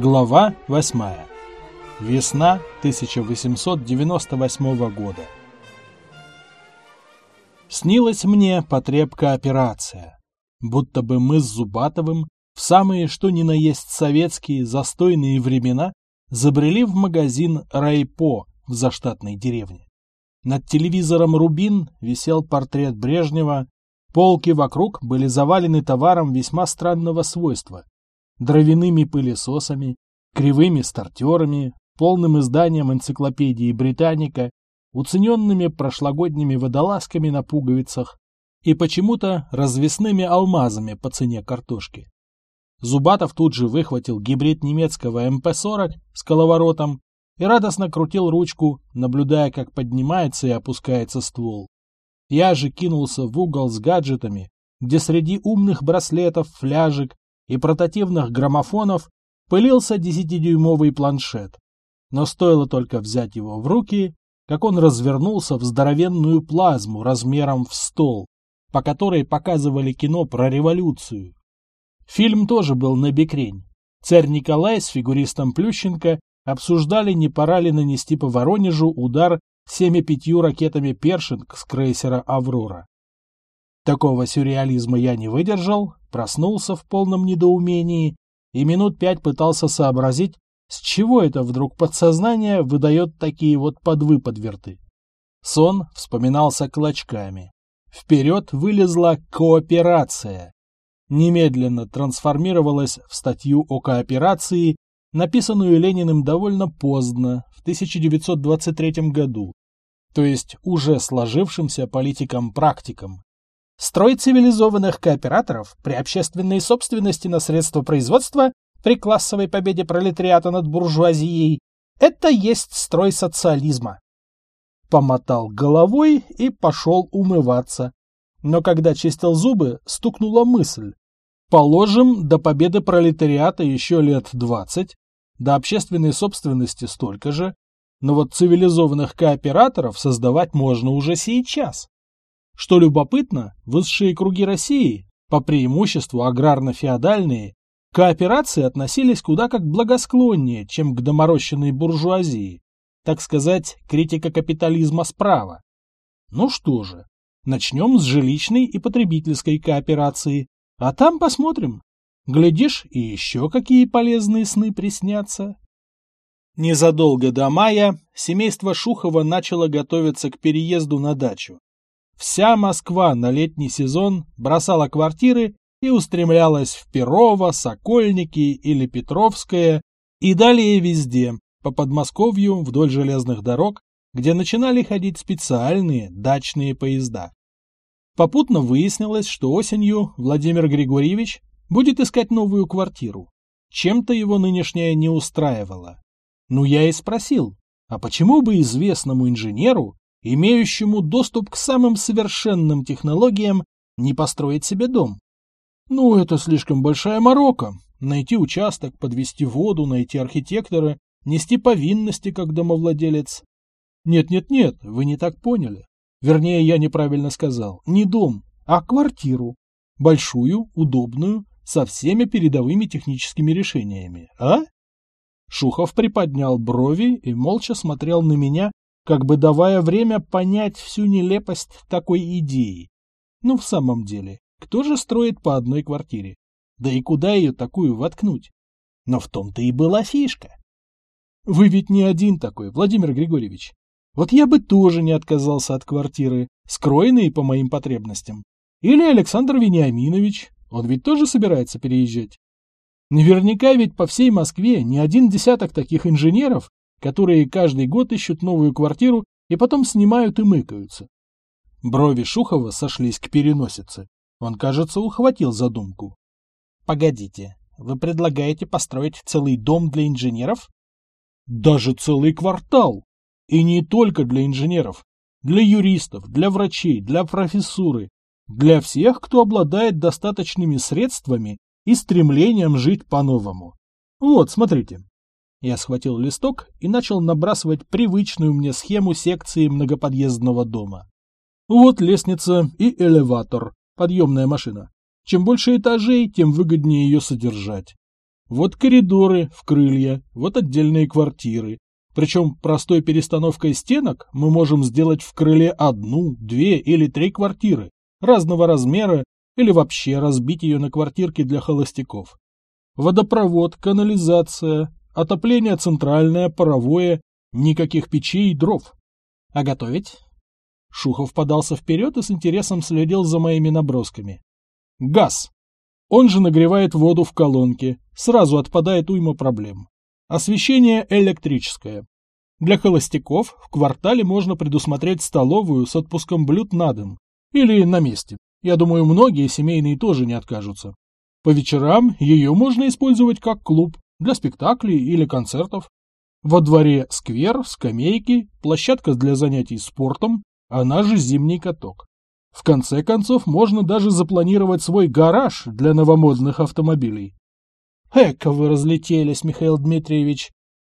Глава 8. Весна 1898 года. Снилась мне потребка операция. Будто бы мы с Зубатовым в самые что ни на есть советские застойные времена забрели в магазин «Райпо» в заштатной деревне. Над телевизором «Рубин» висел портрет Брежнева, полки вокруг были завалены товаром весьма странного свойства – дровяными пылесосами, кривыми стартерами, полным изданием энциклопедии «Британика», уцененными прошлогодними водолазками на пуговицах и почему-то развесными алмазами по цене картошки. Зубатов тут же выхватил гибрид немецкого МП-40 с коловоротом и радостно крутил ручку, наблюдая, как поднимается и опускается ствол. Я же кинулся в угол с гаджетами, где среди умных браслетов, фляжек и портативных граммофонов пылился десятидюймовый планшет. Но стоило только взять его в руки, как он развернулся в здоровенную плазму размером в стол, по которой показывали кино про революцию. Фильм тоже был на бекрень. Царь Николай с фигуристом Плющенко обсуждали, не пора ли нанести по Воронежу удар всеми пятью ракетами «Першинг» с крейсера «Аврора». Такого сюрреализма я не выдержал, проснулся в полном недоумении и минут пять пытался сообразить, с чего это вдруг подсознание выдает такие вот подвыподверты. Сон вспоминался клочками. Вперед вылезла кооперация. Немедленно трансформировалась в статью о кооперации написанную Лениным довольно поздно, в 1923 году, то есть уже сложившимся политикам-практикам. Строй цивилизованных кооператоров при общественной собственности на средства производства при классовой победе пролетариата над буржуазией – это есть строй социализма. Помотал головой и пошел умываться. Но когда чистил зубы, стукнула мысль. Положим, до победы пролетариата еще лет двадцать, до общественной собственности столько же, но вот цивилизованных кооператоров создавать можно уже сейчас. Что любопытно, высшие круги России, по преимуществу аграрно-феодальные, кооперации относились куда как благосклоннее, чем к доморощенной буржуазии, так сказать, критика капитализма справа. Ну что же, начнем с жилищной и потребительской кооперации, а там посмотрим. Глядишь, и еще какие полезные сны приснятся. Незадолго до мая семейство Шухова начало готовиться к переезду на дачу. Вся Москва на летний сезон бросала квартиры и устремлялась в Перово, Сокольники или Петровское и далее везде, по Подмосковью вдоль железных дорог, где начинали ходить специальные дачные поезда. Попутно выяснилось, что осенью Владимир Григорьевич будет искать новую квартиру. Чем-то его нынешняя не устраивало. Ну, я и спросил, а почему бы известному инженеру, имеющему доступ к самым совершенным технологиям, не построить себе дом? Ну, это слишком большая морока. Найти участок, подвести воду, найти архитектора, нести повинности как домовладелец. Нет-нет-нет, вы не так поняли. Вернее, я неправильно сказал. Не дом, а квартиру. Большую, удобную, со всеми передовыми техническими решениями, а? Шухов приподнял брови и молча смотрел на меня, как бы давая время понять всю нелепость такой идеи. Ну, в самом деле, кто же строит по одной квартире? Да и куда ее такую воткнуть? Но в том-то и была фишка. Вы ведь не один такой, Владимир Григорьевич. Вот я бы тоже не отказался от квартиры, скроенной по моим потребностям. Или Александр Вениаминович, он ведь тоже собирается переезжать. Наверняка ведь по всей Москве не один десяток таких инженеров, которые каждый год ищут новую квартиру и потом снимают и мыкаются. Брови Шухова сошлись к переносице. Он, кажется, ухватил задумку. Погодите, вы предлагаете построить целый дом для инженеров? Даже целый квартал! И не только для инженеров, для юристов, для врачей, для профессуры, для всех, кто обладает достаточными средствами и стремлением жить по-новому. Вот, смотрите. Я схватил листок и начал набрасывать привычную мне схему секции многоподъездного дома. Вот лестница и элеватор, подъемная машина. Чем больше этажей, тем выгоднее ее содержать. Вот коридоры в крылья, вот отдельные квартиры. Причем простой перестановкой стенок мы можем сделать в крыле одну, две или три квартиры разного размера или вообще разбить ее на квартирки для холостяков. Водопровод, канализация, отопление центральное, паровое, никаких печей и дров. А готовить? Шухов подался вперед и с интересом следил за моими набросками. Газ. Он же нагревает воду в колонке, сразу отпадает уйма проблем. Освещение электрическое. Для холостяков в квартале можно предусмотреть столовую с отпуском блюд на дом. Или на месте. Я думаю, многие семейные тоже не откажутся. По вечерам ее можно использовать как клуб, для спектаклей или концертов. Во дворе сквер, скамейки, площадка для занятий спортом, она же зимний каток. В конце концов, можно даже запланировать свой гараж для новомодных автомобилей. «Эка вы разлетелись, Михаил Дмитриевич!»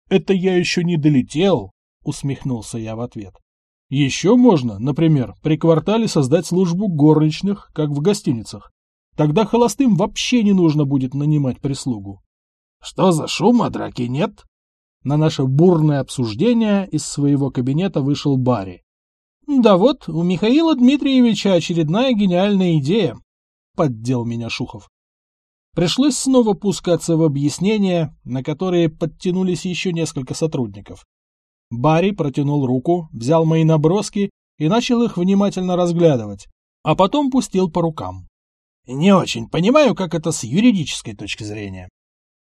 «Это я еще не долетел!» — усмехнулся я в ответ. «Еще можно, например, при квартале создать службу горничных, как в гостиницах. Тогда холостым вообще не нужно будет нанимать прислугу». «Что за шум, а драки нет?» На наше бурное обсуждение из своего кабинета вышел Барри. Да вот, у Михаила Дмитриевича очередная гениальная идея. Поддел меня Шухов. Пришлось снова пускаться в объяснения, на которые подтянулись еще несколько сотрудников. Барри протянул руку, взял мои наброски и начал их внимательно разглядывать, а потом пустил по рукам. Не очень понимаю, как это с юридической точки зрения.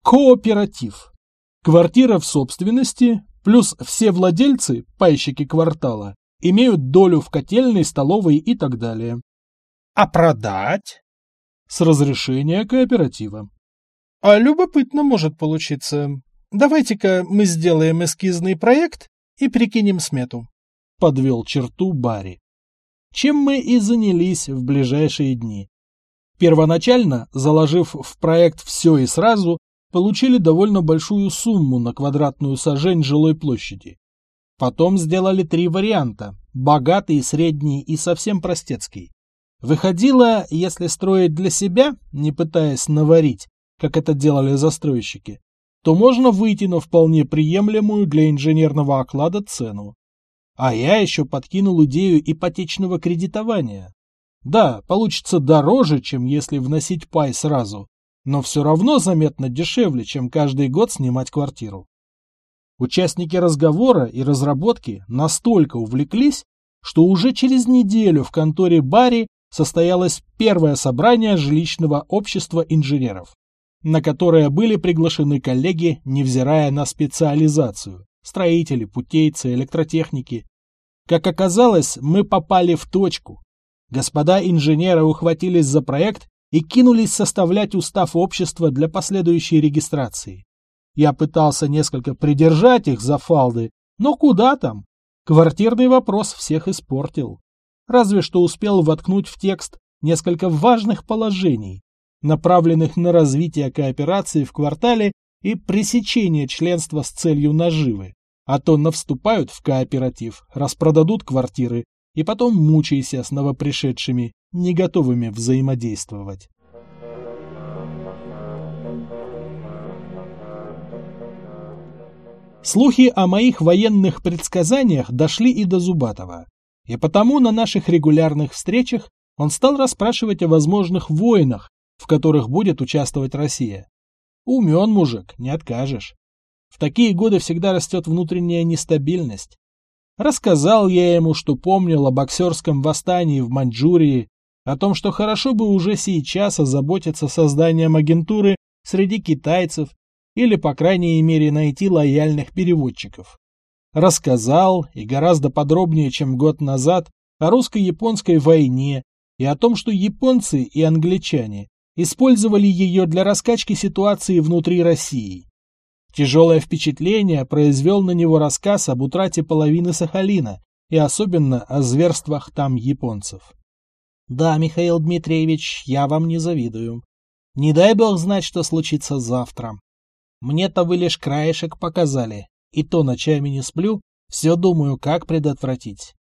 Кооператив. Квартира в собственности, плюс все владельцы, пайщики квартала, имеют долю в котельной, столовой и так далее. А продать? С разрешения кооператива. А любопытно может получиться. Давайте-ка мы сделаем эскизный проект и прикинем смету. Подвел черту Барри. Чем мы и занялись в ближайшие дни. Первоначально, заложив в проект все и сразу, получили довольно большую сумму на квадратную сажень жилой площади. Потом сделали три варианта – богатый, средний и совсем простецкий. Выходило, если строить для себя, не пытаясь наварить, как это делали застройщики, то можно выйти на вполне приемлемую для инженерного оклада цену. А я еще подкинул идею ипотечного кредитования. Да, получится дороже, чем если вносить пай сразу, но все равно заметно дешевле, чем каждый год снимать квартиру. Участники разговора и разработки настолько увлеклись, что уже через неделю в конторе Барри состоялось первое собрание жилищного общества инженеров, на которое были приглашены коллеги, невзирая на специализацию – строители, путейцы, электротехники. Как оказалось, мы попали в точку. Господа инженеры ухватились за проект и кинулись составлять устав общества для последующей регистрации. Я пытался несколько придержать их за фалды, но куда там? Квартирный вопрос всех испортил. Разве что успел воткнуть в текст несколько важных положений, направленных на развитие кооперации в квартале и пресечение членства с целью наживы. А то навступают в кооператив, распродадут квартиры и потом мучайся с новопришедшими, не готовыми взаимодействовать. Слухи о моих военных предсказаниях дошли и до Зубатова. И потому на наших регулярных встречах он стал расспрашивать о возможных войнах, в которых будет участвовать Россия. Умен мужик, не откажешь. В такие годы всегда растет внутренняя нестабильность. Рассказал я ему, что помнил о боксерском восстании в Маньчжурии, о том, что хорошо бы уже сейчас озаботиться созданием агентуры среди китайцев или, по крайней мере, найти лояльных переводчиков. Рассказал, и гораздо подробнее, чем год назад, о русско-японской войне и о том, что японцы и англичане использовали ее для раскачки ситуации внутри России. Тяжелое впечатление произвел на него рассказ об утрате половины Сахалина и особенно о зверствах там японцев. Да, Михаил Дмитриевич, я вам не завидую. Не дай бог знать, что случится завтра. Мне-то вы лишь краешек показали, и то ночами не сплю, все думаю, как предотвратить.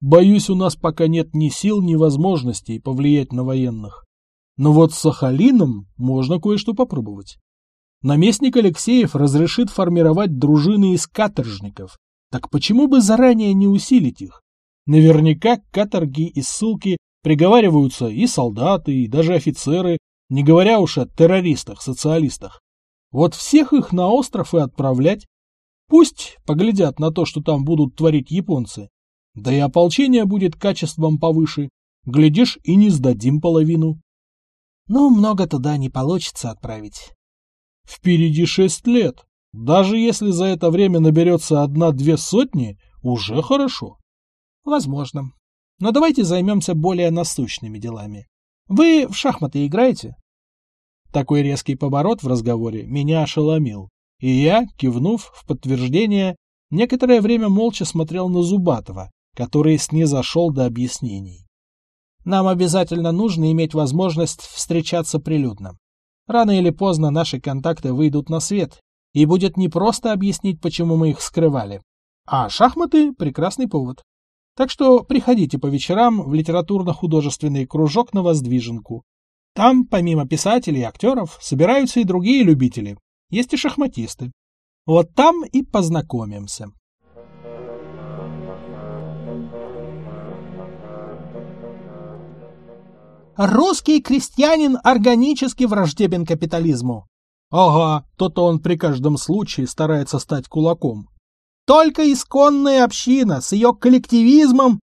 Боюсь, у нас пока нет ни сил, ни возможностей повлиять на военных. Но вот с Сахалином можно кое-что попробовать. Наместник Алексеев разрешит формировать дружины из каторжников. Так почему бы заранее не усилить их? Наверняка каторги и ссылки приговариваются и солдаты, и даже офицеры, не говоря уж о террористах-социалистах. Вот всех их на остров и отправлять. Пусть поглядят на то, что там будут творить японцы. Да и ополчение будет качеством повыше. Глядишь, и не сдадим половину. Но много туда не получится отправить. Впереди шесть лет. Даже если за это время наберется одна-две сотни, уже хорошо. Возможно. Но давайте займемся более насущными делами. Вы в шахматы играете? Такой резкий поворот в разговоре меня ошеломил, и я, кивнув в подтверждение, некоторое время молча смотрел на Зубатова, который снизошел до объяснений. Нам обязательно нужно иметь возможность встречаться прилюдно. Рано или поздно наши контакты выйдут на свет, и будет непросто объяснить, почему мы их скрывали. А шахматы – прекрасный повод. Так что приходите по вечерам в литературно-художественный кружок на Воздвиженку. Там, помимо писателей и актеров, собираются и другие любители. Есть и шахматисты. Вот там и познакомимся. Русский крестьянин органически враждебен капитализму. Ага, то-то он при каждом случае старается стать кулаком. Только исконная община с ее коллективизмом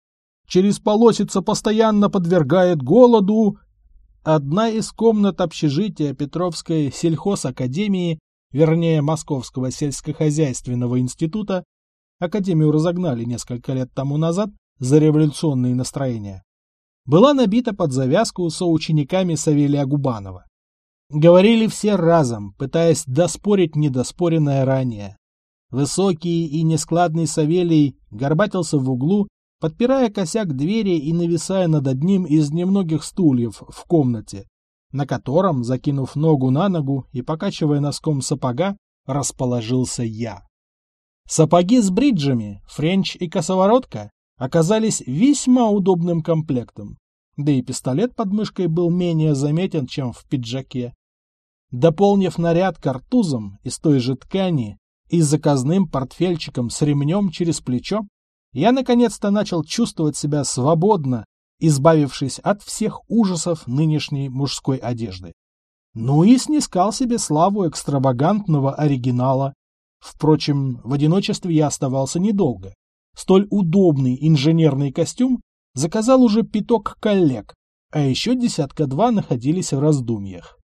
через полосица постоянно подвергает голоду. Одна из комнат общежития Петровской сельхозакадемии, вернее Московского сельскохозяйственного института, академию разогнали несколько лет тому назад за революционные настроения, была набита под завязку соучениками Савелия Губанова. Говорили все разом, пытаясь доспорить недоспоренное ранее. Высокий и нескладный Савелий горбатился в углу, подпирая косяк двери и нависая над одним из немногих стульев в комнате, на котором, закинув ногу на ногу и покачивая носком сапога, расположился я. Сапоги с бриджами, френч и косоворотка оказались весьма удобным комплектом, да и пистолет под мышкой был менее заметен, чем в пиджаке. Дополнив наряд картузом из той же ткани и заказным портфельчиком с ремнем через плечо, я наконец-то начал чувствовать себя свободно, избавившись от всех ужасов нынешней мужской одежды. Ну и снискал себе славу экстравагантного оригинала. Впрочем, в одиночестве я оставался недолго. Столь удобный инженерный костюм заказал уже пяток коллег, а еще десятка-два находились в раздумьях.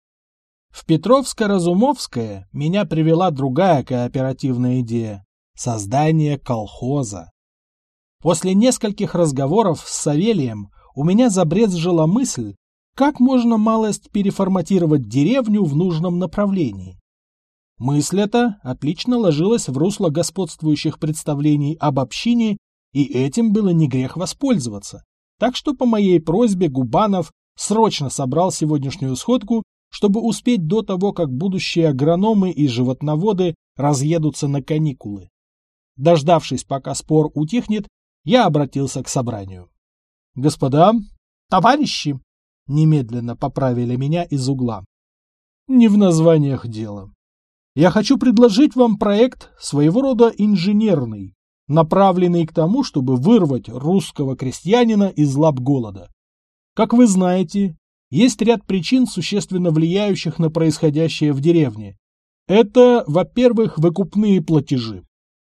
В Петровско-Разумовское меня привела другая кооперативная идея – создание колхоза. После нескольких разговоров с Савелием у меня забрезжила мысль, как можно малость переформатировать деревню в нужном направлении. Мысль эта отлично ложилась в русло господствующих представлений об общине, и этим было не грех воспользоваться. Так что по моей просьбе Губанов срочно собрал сегодняшнюю сходку, чтобы успеть до того, как будущие агрономы и животноводы разъедутся на каникулы. Дождавшись, пока спор утихнет, я обратился к собранию. «Господа, товарищи!» Немедленно поправили меня из угла. Не в названиях дело я хочу предложить вам проект своего рода инженерный, направленный к тому, чтобы вырвать русского крестьянина из лап голода. Как вы знаете, есть ряд причин, существенно влияющих на происходящее в деревне. Это, во-первых, выкупные платежи.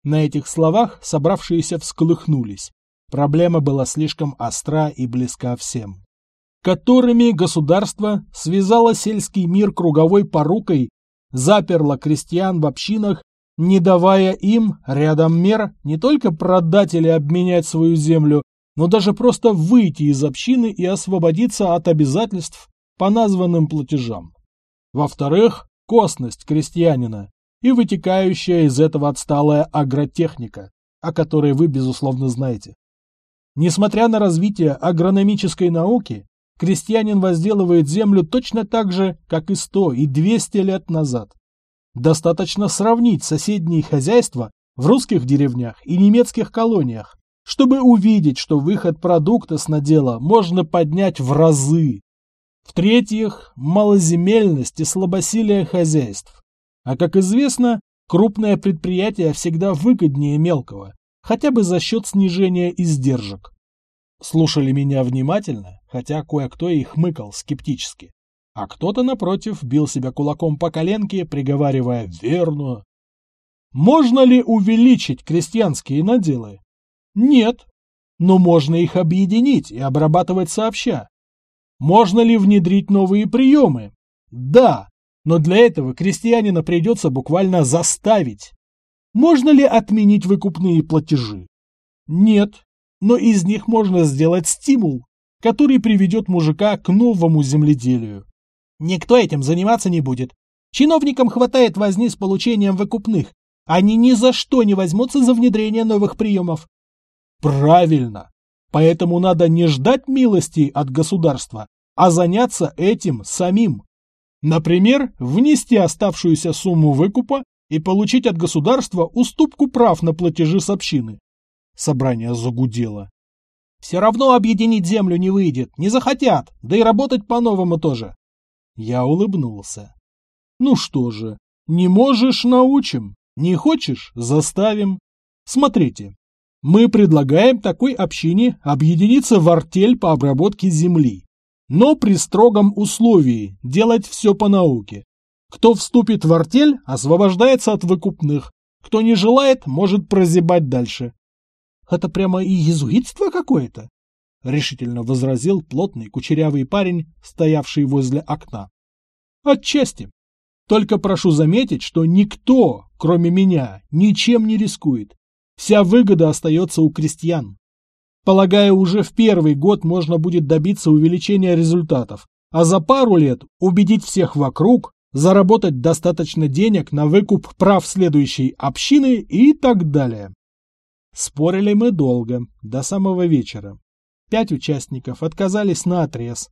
На этих словах собравшиеся всколыхнулись. Проблема была слишком остра и близка всем. Которыми государство связало сельский мир круговой порукой заперла крестьян в общинах, не давая им рядом мер не только продать или обменять свою землю, но даже просто выйти из общины и освободиться от обязательств по названным платежам. Во-вторых, косность крестьянина и вытекающая из этого отсталая агротехника, о которой вы, безусловно, знаете. Несмотря на развитие агрономической науки, крестьянин возделывает землю точно так же, как и сто и двести лет назад. Достаточно сравнить соседние хозяйства в русских деревнях и немецких колониях, чтобы увидеть, что выход продукта с надела можно поднять в разы. В-третьих, малоземельность и слабосилие хозяйств. А как известно, крупное предприятие всегда выгоднее мелкого, хотя бы за счет снижения издержек. Слушали меня внимательно, хотя кое-кто и хмыкал скептически. А кто-то, напротив, бил себя кулаком по коленке, приговаривая «верно». Можно ли увеличить крестьянские наделы? Нет. Но можно их объединить и обрабатывать сообща. Можно ли внедрить новые приемы? Да. Но для этого крестьянина придется буквально заставить. Можно ли отменить выкупные платежи? Нет. Но из них можно сделать стимул, который приведет мужика к новому земледелию. Никто этим заниматься не будет. Чиновникам хватает возни с получением выкупных. Они ни за что не возьмутся за внедрение новых приемов. Правильно. Поэтому надо не ждать милости от государства, а заняться этим самим. Например, внести оставшуюся сумму выкупа и получить от государства уступку прав на платежи с общины. Собрание загудело. Все равно объединить землю не выйдет, не захотят, да и работать по-новому тоже. Я улыбнулся. Ну что же, не можешь – научим, не хочешь – заставим. Смотрите, мы предлагаем такой общине объединиться в артель по обработке земли, но при строгом условии делать все по науке. Кто вступит в артель, освобождается от выкупных, кто не желает, может прозябать дальше. Это прямо и езуитство какое-то решительно возразил плотный кучерявый парень, стоявший возле окна. Отчасти. Только прошу заметить, что никто, кроме меня, ничем не рискует. Вся выгода остается у крестьян. Полагаю, уже в первый год можно будет добиться увеличения результатов, а за пару лет убедить всех вокруг, заработать достаточно денег на выкуп прав следующей общины и так далее. Спорили мы долго, до самого вечера. Пять участников отказались на отрез.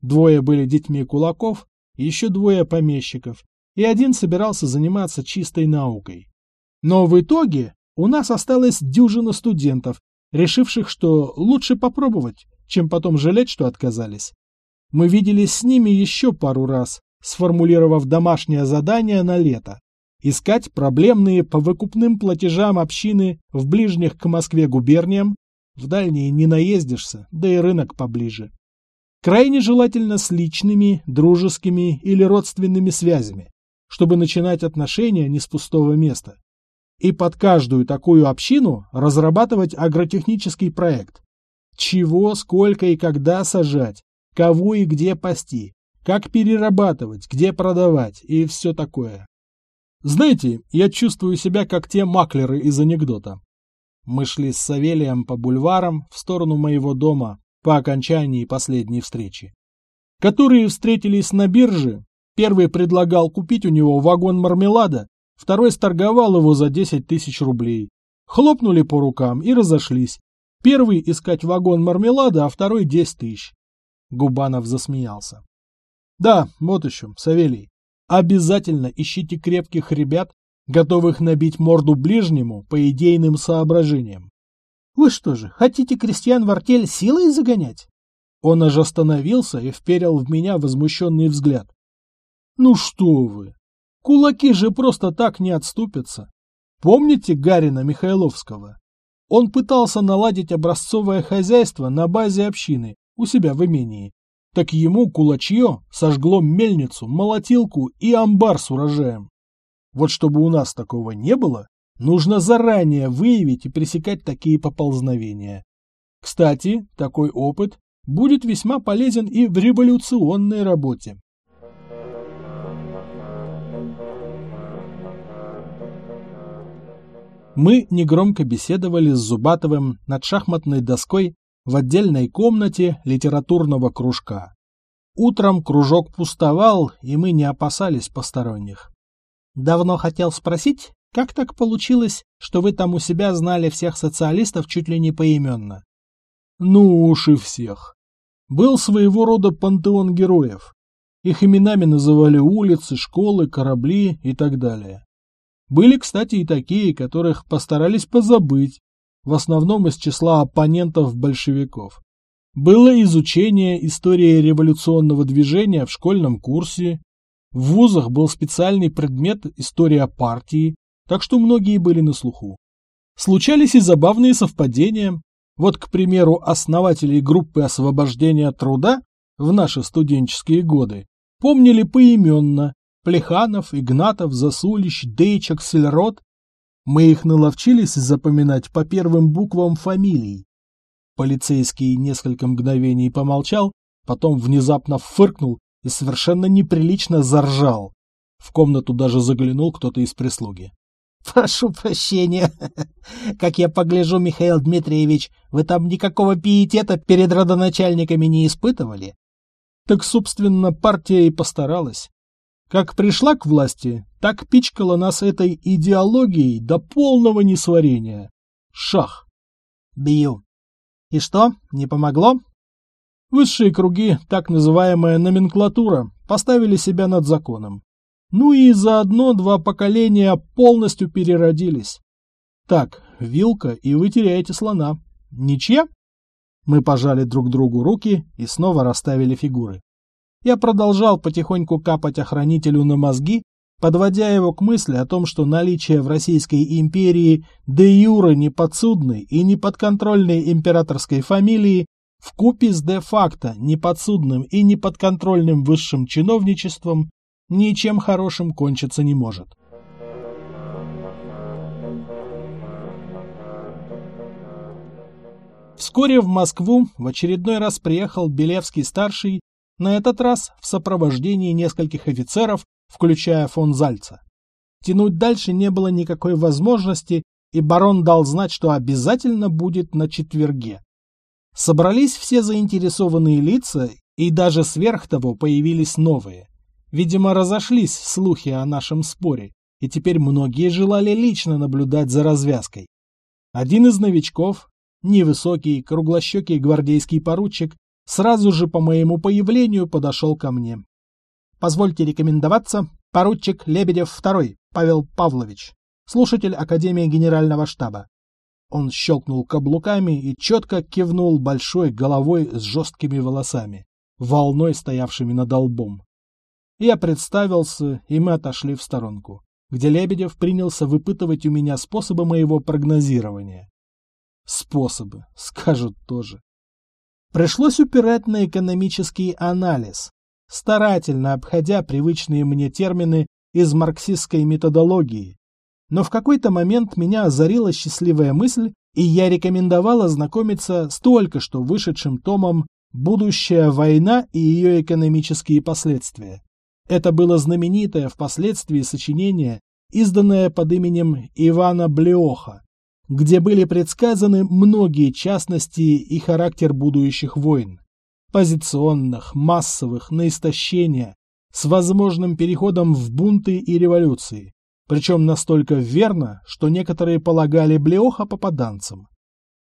Двое были детьми кулаков, еще двое помещиков, и один собирался заниматься чистой наукой. Но в итоге у нас осталось дюжина студентов, решивших, что лучше попробовать, чем потом жалеть, что отказались. Мы виделись с ними еще пару раз, сформулировав домашнее задание на лето. Искать проблемные по выкупным платежам общины в ближних к Москве губерниям в дальние не наездишься, да и рынок поближе. Крайне желательно с личными, дружескими или родственными связями, чтобы начинать отношения не с пустого места. И под каждую такую общину разрабатывать агротехнический проект. Чего, сколько и когда сажать, кого и где пасти, как перерабатывать, где продавать и все такое. Знаете, я чувствую себя как те маклеры из анекдота. Мы шли с Савелием по бульварам в сторону моего дома по окончании последней встречи. Которые встретились на бирже, первый предлагал купить у него вагон мармелада, второй сторговал его за 10 тысяч рублей. Хлопнули по рукам и разошлись. Первый искать вагон мармелада, а второй 10 тысяч. Губанов засмеялся. Да, вот еще, Савелий. Обязательно ищите крепких ребят, готовых набить морду ближнему по идейным соображениям. Вы что же, хотите крестьян в артель силой загонять? Он аж остановился и вперил в меня возмущенный взгляд. Ну что вы, кулаки же просто так не отступятся. Помните Гарина Михайловского? Он пытался наладить образцовое хозяйство на базе общины у себя в имении. Так ему кулачье сожгло мельницу, молотилку и амбар с урожаем. Вот чтобы у нас такого не было, нужно заранее выявить и пресекать такие поползновения. Кстати, такой опыт будет весьма полезен и в революционной работе. Мы негромко беседовали с Зубатовым над шахматной доской в отдельной комнате литературного кружка. Утром кружок пустовал, и мы не опасались посторонних. Давно хотел спросить, как так получилось, что вы там у себя знали всех социалистов чуть ли не поименно? Ну уж и всех. Был своего рода пантеон героев. Их именами называли улицы, школы, корабли и так далее. Были, кстати, и такие, которых постарались позабыть, в основном из числа оппонентов большевиков. Было изучение истории революционного движения в школьном курсе, В вузах был специальный предмет «История партии», так что многие были на слуху. Случались и забавные совпадения. Вот, к примеру, основателей группы освобождения труда в наши студенческие годы помнили поименно Плеханов, Игнатов, Засулич, Дейчак, Сельрот. Мы их наловчились запоминать по первым буквам фамилий. Полицейский несколько мгновений помолчал, потом внезапно фыркнул и совершенно неприлично заржал. В комнату даже заглянул кто-то из прислуги. «Прошу прощения. Как я погляжу, Михаил Дмитриевич, вы там никакого пиетета перед родоначальниками не испытывали?» Так, собственно, партия и постаралась. Как пришла к власти, так пичкала нас этой идеологией до полного несварения. Шах. Бью. И что, не помогло? Высшие круги, так называемая номенклатура, поставили себя над законом. Ну и заодно два поколения полностью переродились. Так, вилка, и вы теряете слона. Ничья? Мы пожали друг другу руки и снова расставили фигуры. Я продолжал потихоньку капать охранителю на мозги, подводя его к мысли о том, что наличие в Российской империи де юра неподсудной и неподконтрольной императорской фамилии в купе с де-факто неподсудным и неподконтрольным высшим чиновничеством ничем хорошим кончиться не может. Вскоре в Москву в очередной раз приехал Белевский-старший, на этот раз в сопровождении нескольких офицеров, включая фон Зальца. Тянуть дальше не было никакой возможности, и барон дал знать, что обязательно будет на четверге. Собрались все заинтересованные лица, и даже сверх того появились новые. Видимо, разошлись слухи о нашем споре, и теперь многие желали лично наблюдать за развязкой. Один из новичков, Невысокий, круглощекий гвардейский поручик сразу же по моему появлению подошел ко мне. «Позвольте рекомендоваться, поручик Лебедев II, Павел Павлович, слушатель Академии Генерального штаба». Он щелкнул каблуками и четко кивнул большой головой с жесткими волосами, волной стоявшими над лбом. Я представился, и мы отошли в сторонку, где Лебедев принялся выпытывать у меня способы моего прогнозирования. Способы, скажут тоже. Пришлось упирать на экономический анализ, старательно обходя привычные мне термины из марксистской методологии. Но в какой-то момент меня озарила счастливая мысль, и я рекомендовал ознакомиться с только что вышедшим томом «Будущая война и ее экономические последствия». Это было знаменитое впоследствии сочинение, изданное под именем Ивана Блеоха, где были предсказаны многие частности и характер будущих войн. Позиционных, массовых, на истощение, с возможным переходом в бунты и революции. Причем настолько верно, что некоторые полагали Блеоха попаданцем.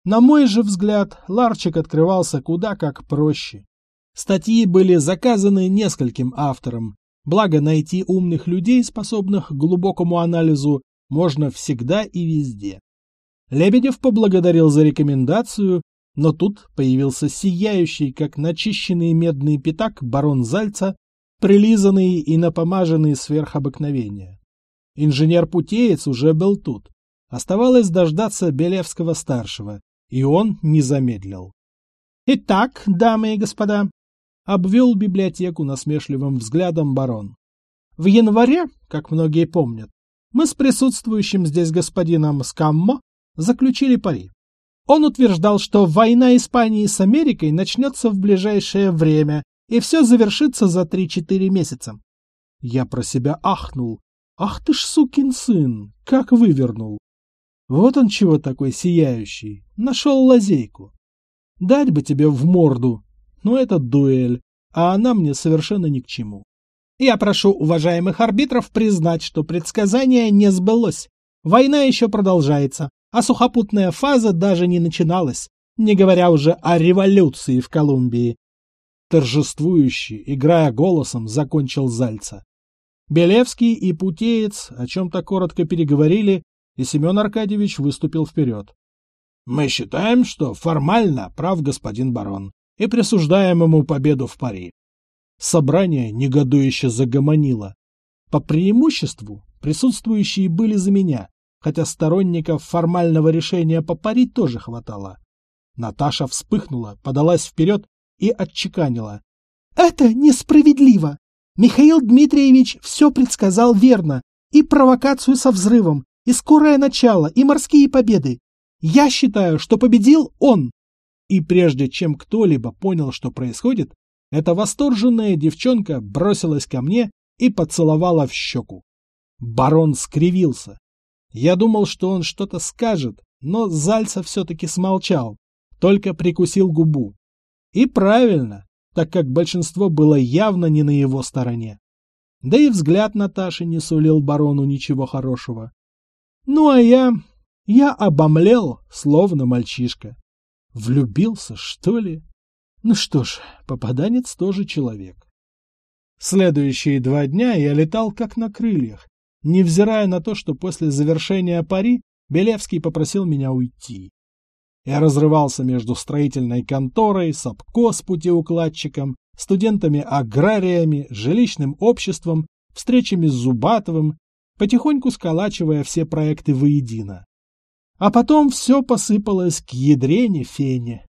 На мой же взгляд, Ларчик открывался куда как проще. Статьи были заказаны нескольким авторам, благо найти умных людей, способных к глубокому анализу, можно всегда и везде. Лебедев поблагодарил за рекомендацию, но тут появился сияющий, как начищенный медный пятак, барон Зальца, прилизанный и напомаженный сверх обыкновения. Инженер-путеец уже был тут. Оставалось дождаться Белевского-старшего, и он не замедлил. «Итак, дамы и господа», — обвел библиотеку насмешливым взглядом барон. «В январе, как многие помнят, мы с присутствующим здесь господином Скаммо заключили пари. Он утверждал, что война Испании с Америкой начнется в ближайшее время, и все завершится за 3-4 месяца. Я про себя ахнул. Ах ты ж сукин сын, как вывернул. Вот он чего такой сияющий, нашел лазейку. Дать бы тебе в морду, но это дуэль, а она мне совершенно ни к чему. Я прошу уважаемых арбитров признать, что предсказание не сбылось. Война еще продолжается, а сухопутная фаза даже не начиналась, не говоря уже о революции в Колумбии. Торжествующий, играя голосом, закончил Зальца. Белевский и Путеец о чем-то коротко переговорили, и Семен Аркадьевич выступил вперед. «Мы считаем, что формально прав господин барон, и присуждаем ему победу в пари. Собрание негодующе загомонило. По преимуществу присутствующие были за меня, хотя сторонников формального решения по пари тоже хватало. Наташа вспыхнула, подалась вперед и отчеканила. «Это несправедливо! Михаил Дмитриевич все предсказал верно, и провокацию со взрывом, и скорое начало, и морские победы. Я считаю, что победил он!» И прежде чем кто-либо понял, что происходит, эта восторженная девчонка бросилась ко мне и поцеловала в щеку. Барон скривился. Я думал, что он что-то скажет, но Зальца все-таки смолчал, только прикусил губу. И правильно, так как большинство было явно не на его стороне. Да и взгляд Наташи не сулил барону ничего хорошего. Ну а я... я обомлел, словно мальчишка. Влюбился, что ли? Ну что ж, попаданец тоже человек. Следующие два дня я летал как на крыльях, невзирая на то, что после завершения пари Белевский попросил меня уйти. Я разрывался между строительной конторой, САПКО с путеукладчиком, студентами-аграриями, жилищным обществом, встречами с Зубатовым, потихоньку сколачивая все проекты воедино. А потом все посыпалось к ядрене фене.